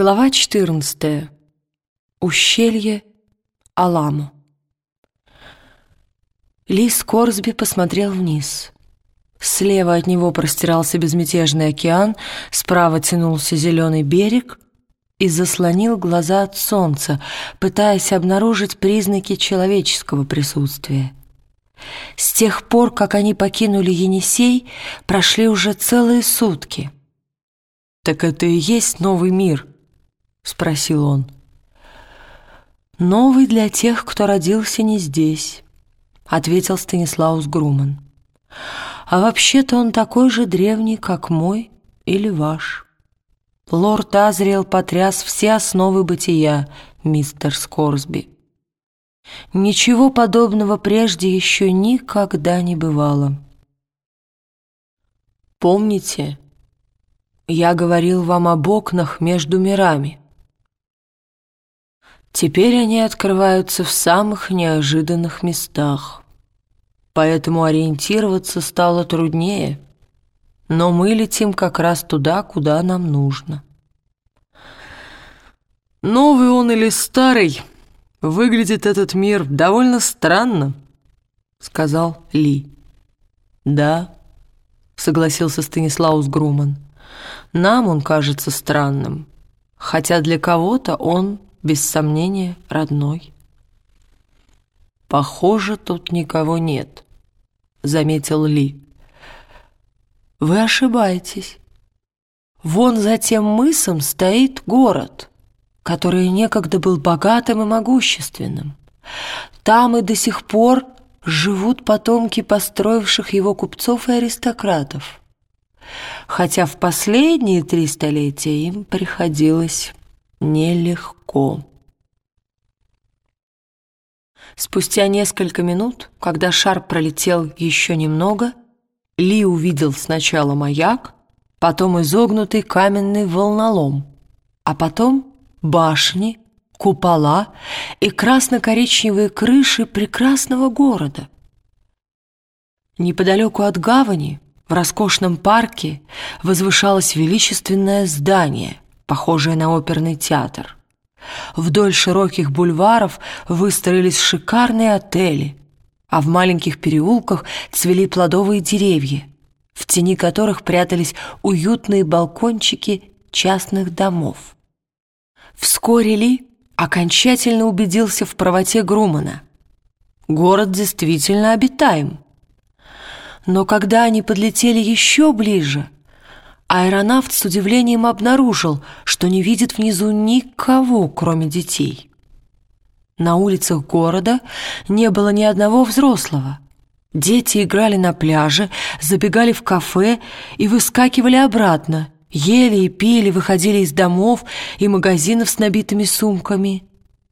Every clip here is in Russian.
Глава 14. Ущелье Аламу. Ли Скорсби посмотрел вниз. Слева от него простирался безмятежный океан, справа тянулся зеленый берег и заслонил глаза от солнца, пытаясь обнаружить признаки человеческого присутствия. С тех пор, как они покинули Енисей, прошли уже целые сутки. «Так это и есть новый мир?» — спросил он. «Новый для тех, кто родился не здесь», — ответил Станислаус Груман. «А вообще-то он такой же древний, как мой или ваш». Лорд Азриэл потряс все основы бытия, мистер Скорсби. Ничего подобного прежде еще никогда не бывало. Помните, я говорил вам об окнах между мирами? Теперь они открываются в самых неожиданных местах, поэтому ориентироваться стало труднее, но мы летим как раз туда, куда нам нужно. Новый он или старый, выглядит этот мир довольно странно, сказал Ли. Да, согласился Станислаус Груман. Нам он кажется странным, хотя для кого-то он без сомнения, родной. «Похоже, тут никого нет», — заметил Ли. «Вы ошибаетесь. Вон за тем мысом стоит город, который некогда был богатым и могущественным. Там и до сих пор живут потомки построивших его купцов и аристократов. Хотя в последние три столетия им приходилось нелегко. Спустя несколько минут, когда шар пролетел еще немного, Ли увидел сначала маяк, потом изогнутый каменный волнолом, а потом башни, купола и красно-коричневые крыши прекрасного города. Неподалеку от гавани, в роскошном парке, возвышалось величественное здание — похожее на оперный театр. Вдоль широких бульваров выстроились шикарные отели, а в маленьких переулках цвели плодовые деревья, в тени которых прятались уютные балкончики частных домов. Вскоре Ли окончательно убедился в правоте Грумана. Город действительно обитаем. Но когда они подлетели еще ближе — Аэронавт с удивлением обнаружил, что не видит внизу никого, кроме детей. На улицах города не было ни одного взрослого. Дети играли на пляже, забегали в кафе и выскакивали обратно, ели и пили, выходили из домов и магазинов с набитыми сумками.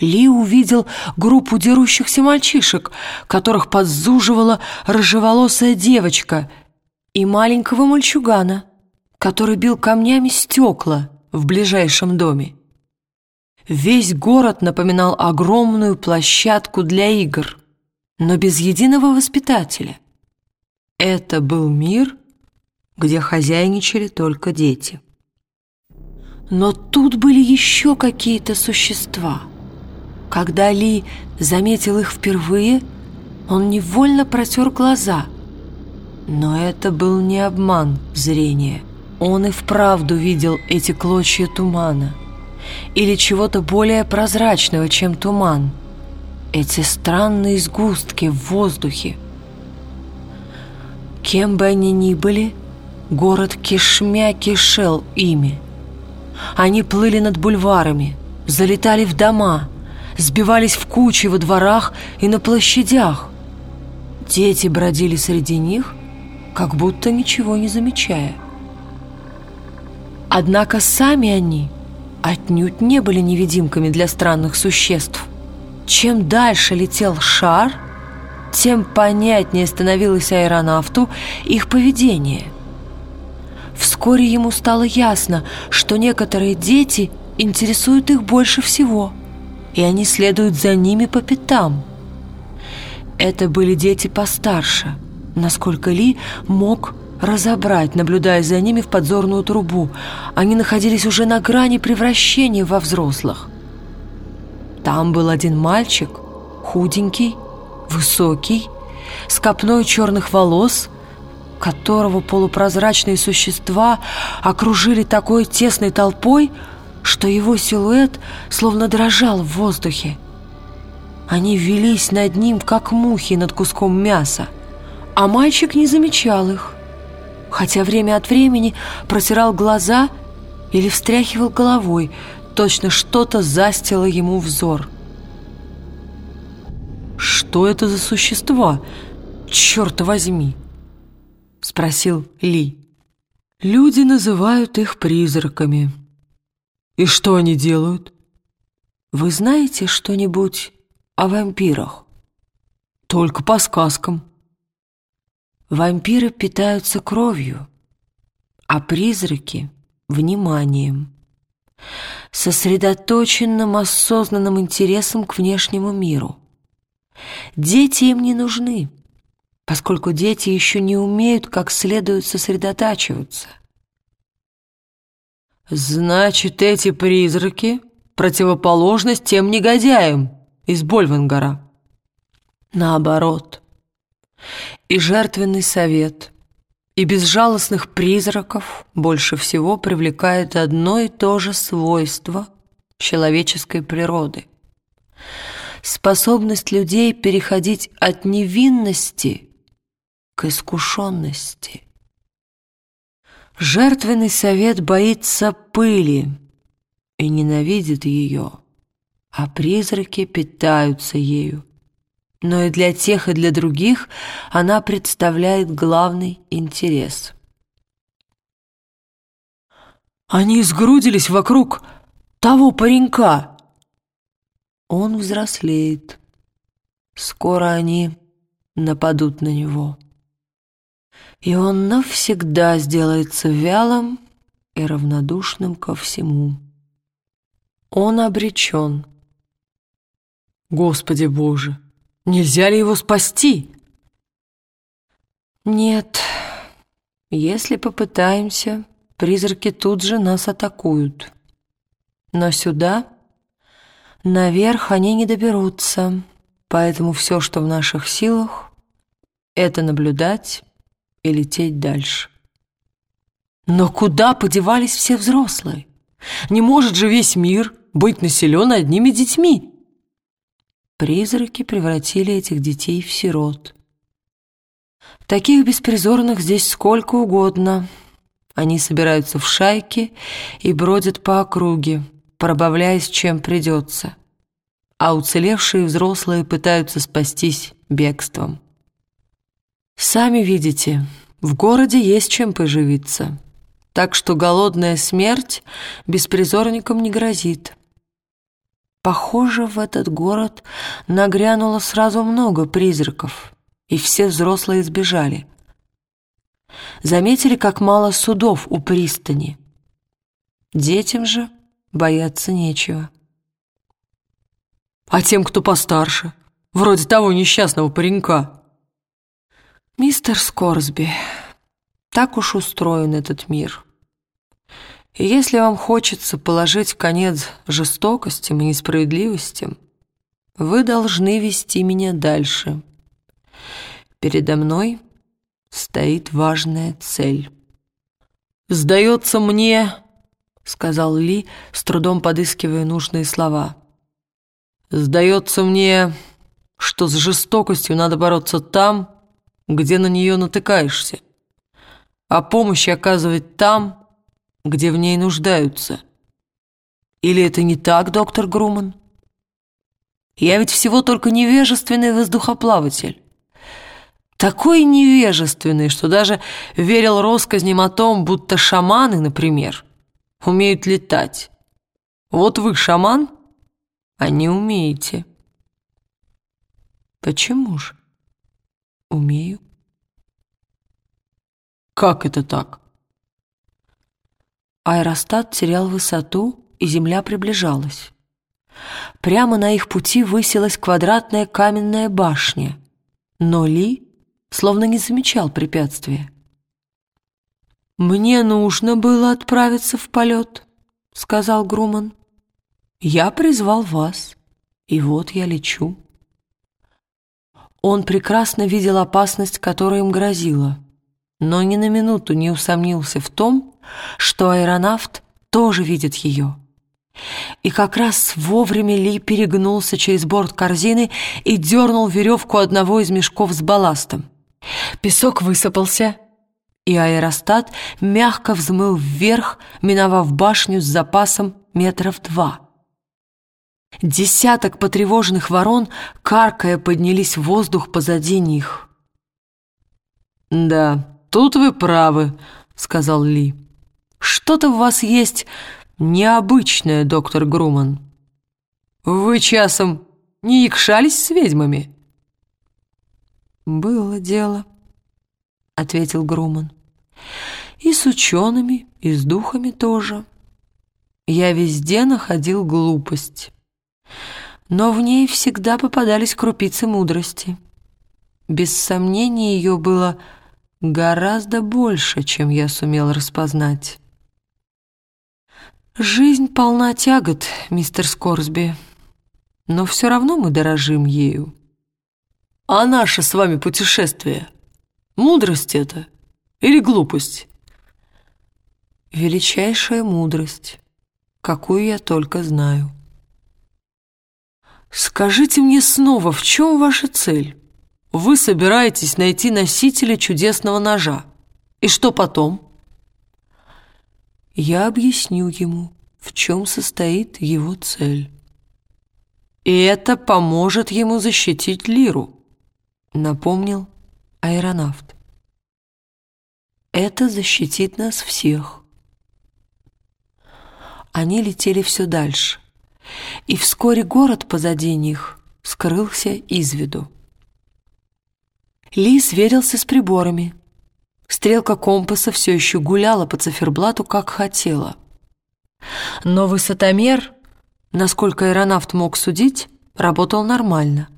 Ли увидел группу дерущихся мальчишек, которых подзуживала рыжеволосая девочка, и маленького мальчугана — который бил камнями стекла в ближайшем доме. Весь город напоминал огромную площадку для игр, но без единого воспитателя. Это был мир, где хозяйничали только дети. Но тут были еще какие-то существа. Когда Ли заметил их впервые, он невольно протер глаза. Но это был не обман зрения. Он и вправду видел эти клочья тумана. Или чего-то более прозрачного, чем туман. Эти странные сгустки в воздухе. Кем бы они ни были, город кишмя кишел ими. Они плыли над бульварами, залетали в дома, сбивались в кучи во дворах и на площадях. Дети бродили среди них, как будто ничего не замечая. Однако сами они отнюдь не были невидимками для странных существ. Чем дальше летел шар, тем понятнее становилось аэронавту их поведение. Вскоре ему стало ясно, что некоторые дети интересуют их больше всего, и они следуют за ними по пятам. Это были дети постарше, насколько Ли мог разобрать, наблюдая за ними в подзорную трубу. Они находились уже на грани превращения во взрослых. Там был один мальчик, худенький, высокий, с копной черных волос, которого полупрозрачные существа окружили такой тесной толпой, что его силуэт словно дрожал в воздухе. Они велись над ним, как мухи над куском мяса, а мальчик не замечал их, хотя время от времени протирал глаза или встряхивал головой, точно что-то застило ему взор. «Что это за существа? Черт возьми!» — спросил Ли. «Люди называют их призраками». «И что они делают?» «Вы знаете что-нибудь о вампирах?» «Только по сказкам». Вампиры питаются кровью, а призраки — вниманием, сосредоточенным осознанным интересом к внешнему миру. Дети им не нужны, поскольку дети еще не умеют как следует сосредотачиваться. «Значит, эти призраки — противоположность тем негодяям из Больвангара?» «Наоборот. И жертвенный совет, и безжалостных призраков больше всего привлекает одно и то же свойство человеческой природы — способность людей переходить от невинности к искушенности. Жертвенный совет боится пыли и ненавидит ее, а призраки питаются ею. Но и для тех, и для других она представляет главный интерес. Они сгрудились вокруг того паренька. Он взрослеет. Скоро они нападут на него и он навсегда сделается вялым и равнодушным ко всему. Он обречен. Господи Боже, нельзя ли его спасти? Нет, если попытаемся, призраки тут же нас атакуют. Но сюда, наверх, они не доберутся, поэтому все, что в наших силах, это наблюдать и лететь дальше. Но куда подевались все взрослые? Не может же весь мир быть населен одними детьми. Призраки превратили этих детей в сирот. Таких беспризорных здесь сколько угодно. Они собираются в шайки и бродят по округе, пробавляясь чем придется. А уцелевшие взрослые пытаются спастись бегством. Сами видите, в городе есть чем поживиться, так что голодная смерть беспризорникам не грозит. Похоже, в этот город нагрянуло сразу много призраков, и все взрослые сбежали. Заметили, как мало судов у пристани. Детям же бояться нечего. А тем, кто постарше, вроде того несчастного паренька, «Мистер Скорсби, так уж устроен этот мир. И если вам хочется положить конец жестокостям и несправедливостям, вы должны вести меня дальше. Передо мной стоит важная цель». «Сдается мне», — сказал Ли, с трудом подыскивая нужные слова, «сдается мне, что с жестокостью надо бороться там, где на нее натыкаешься, а помощь оказывать там, где в ней нуждаются. Или это не так, доктор Груман? Я ведь всего только невежественный воздухоплаватель. Такой невежественный, что даже верил россказням о том, будто шаманы, например, умеют летать. Вот вы шаман, а не умеете. Почему же? Умею. Как это так? Аэростат терял высоту, и Земля приближалась. Прямо на их пути высилась квадратная каменная башня, но Ли словно не замечал препятствия. «Мне нужно было отправиться в полет», — сказал Груман. «Я призвал вас, и вот я лечу». Он прекрасно видел опасность, которая им грозила, но ни на минуту не усомнился в том, что аэронавт тоже видит ее. И как раз вовремя Ли перегнулся через борт корзины и дернул веревку одного из мешков с балластом. Песок высыпался, и аэростат мягко взмыл вверх, миновав башню с запасом метров два. Десяток потревоженных ворон, каркая, поднялись в воздух позади них. «Да, тут вы правы», — сказал Ли. «Что-то в вас есть необычное, доктор Груман. Вы часом не якшались с ведьмами?» «Было дело», — ответил Груман. «И с учеными, и с духами тоже. Я везде находил глупость» но в ней всегда попадались крупицы мудрости. Без сомнения, ее было гораздо больше, чем я сумел распознать. Жизнь полна тягот, мистер Скорсби, но все равно мы дорожим ею. А наше с вами путешествие? Мудрость это или глупость? Величайшая мудрость, какую я только знаю. «Скажите мне снова, в чем ваша цель? Вы собираетесь найти носителя чудесного ножа. И что потом?» Я объясню ему, в чем состоит его цель. «И это поможет ему защитить Лиру», — напомнил аэронавт. «Это защитит нас всех». Они летели все дальше и вскоре город позади них скрылся из виду. Ли сверился с приборами. Стрелка компаса все еще гуляла по циферблату, как хотела. Но высотомер, насколько аэронавт мог судить, работал нормально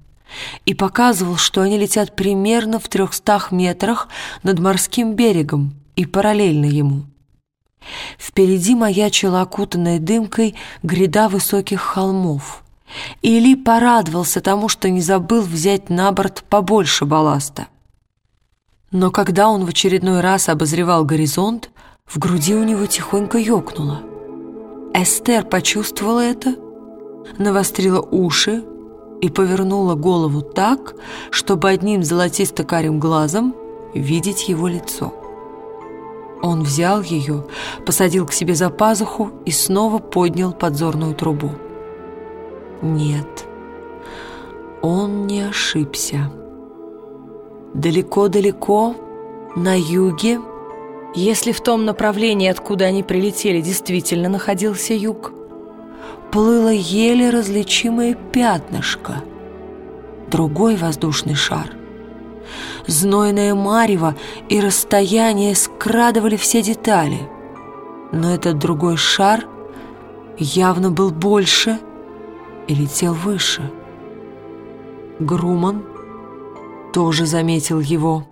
и показывал, что они летят примерно в трехстах метрах над морским берегом и параллельно ему. Впереди маячила окутанная дымкой гряда высоких холмов. Или порадовался тому, что не забыл взять на борт побольше балласта. Но когда он в очередной раз обозревал горизонт, в груди у него тихонько ёкнуло. Эстер почувствовала это, навострила уши и повернула голову так, чтобы одним золотисто-карим глазом видеть его лицо. Он взял ее, посадил к себе за пазуху и снова поднял подзорную трубу. Нет, он не ошибся. Далеко-далеко, на юге, если в том направлении, откуда они прилетели, действительно находился юг, плыло еле различимое пятнышко, другой воздушный шар — Знойное марево и расстояние скрадывали все детали. Но этот другой шар явно был больше и летел выше. Груман тоже заметил его.